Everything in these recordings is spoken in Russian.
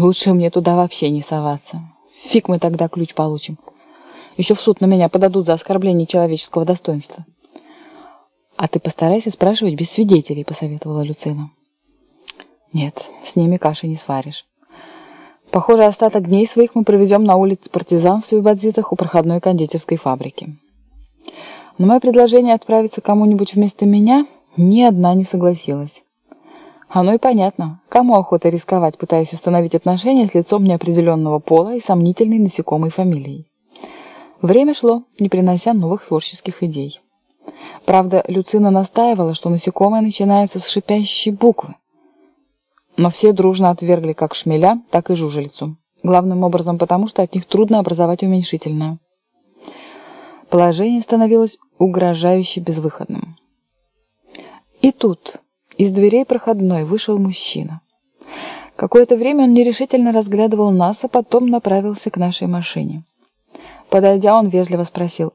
Лучше мне туда вообще не соваться. Фиг мы тогда ключ получим. Еще в суд на меня подадут за оскорбление человеческого достоинства. А ты постарайся спрашивать без свидетелей, посоветовала Люцина. Нет, с ними каши не сваришь. Похоже, остаток дней своих мы проведем на улице партизан в Свободзитах у проходной кондитерской фабрики. На мое предложение отправиться кому-нибудь вместо меня ни одна не согласилась. Оно и понятно. Кому охота рисковать, пытаясь установить отношения с лицом неопределенного пола и сомнительной насекомой фамилией? Время шло, не принося новых творческих идей. Правда, Люцина настаивала, что насекомое начинается с шипящей буквы. Но все дружно отвергли как шмеля, так и жужелицу. Главным образом потому, что от них трудно образовать уменьшительное. Положение становилось угрожающе безвыходным. И тут из дверей проходной вышел мужчина. Какое-то время он нерешительно разглядывал нас, а потом направился к нашей машине. Подойдя, он вежливо спросил,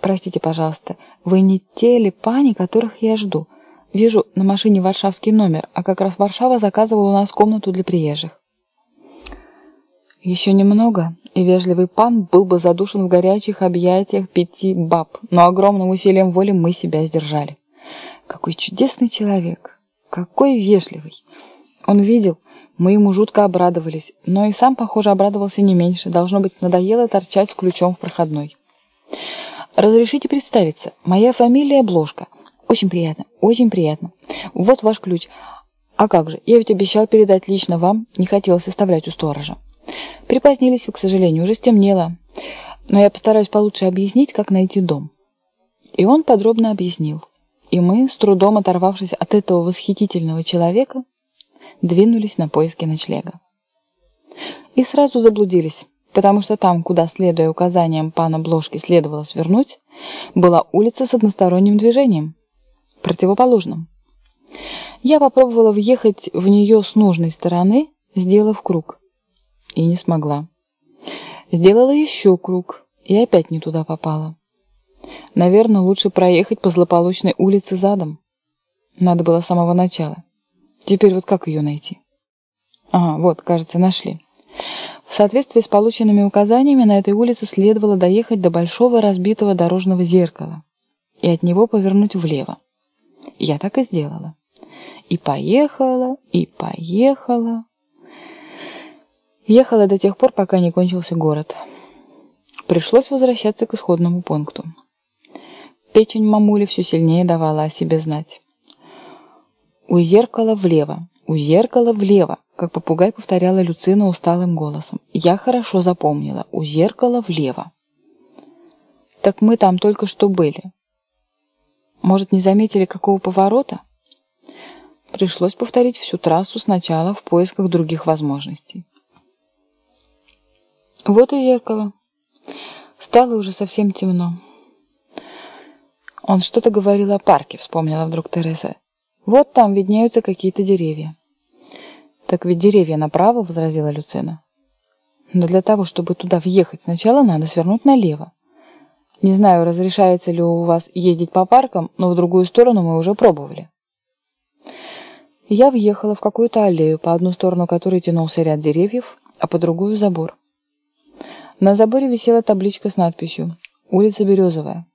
«Простите, пожалуйста, вы не те ли пани, которых я жду? Вижу на машине варшавский номер, а как раз Варшава заказывала у нас комнату для приезжих». Еще немного, и вежливый пан был бы задушен в горячих объятиях пяти баб, но огромным усилием воли мы себя сдержали. Какой чудесный человек! Какой вежливый! Он видел, мы ему жутко обрадовались, но и сам, похоже, обрадовался не меньше. Должно быть, надоело торчать с ключом в проходной. «Разрешите представиться. Моя фамилия Бложка. Очень приятно, очень приятно. Вот ваш ключ. А как же, я ведь обещал передать лично вам, не хотелось оставлять у сторожа. Припозднились вы, к сожалению, уже стемнело. Но я постараюсь получше объяснить, как найти дом». И он подробно объяснил. И мы, с трудом оторвавшись от этого восхитительного человека, двинулись на поиски ночлега. И сразу заблудились, потому что там, куда, следуя указаниям пана Бложки, следовало свернуть, была улица с односторонним движением, противоположным. Я попробовала въехать в нее с нужной стороны, сделав круг, и не смогла. Сделала еще круг, и опять не туда попала. Наверное, лучше проехать по злополучной улице задом. Надо было с самого начала. Теперь вот как ее найти? Ага, вот, кажется, нашли. В соответствии с полученными указаниями на этой улице следовало доехать до большого разбитого дорожного зеркала и от него повернуть влево. Я так и сделала. И поехала, и поехала. Ехала до тех пор, пока не кончился город. Пришлось возвращаться к исходному пункту. Печень мамули все сильнее давала о себе знать. «У зеркала влево, у зеркала влево», как попугай повторяла Люцина усталым голосом. «Я хорошо запомнила, у зеркала влево». «Так мы там только что были. Может, не заметили какого поворота?» Пришлось повторить всю трассу сначала в поисках других возможностей. Вот и зеркало. Стало уже совсем темно. Он что-то говорил о парке, вспомнила вдруг Тереза. Вот там виднеются какие-то деревья. Так ведь деревья направо, возразила Люцина. Но для того, чтобы туда въехать, сначала надо свернуть налево. Не знаю, разрешается ли у вас ездить по паркам, но в другую сторону мы уже пробовали. Я въехала в какую-то аллею, по одну сторону которой тянулся ряд деревьев, а по другую забор. На заборе висела табличка с надписью «Улица Березовая».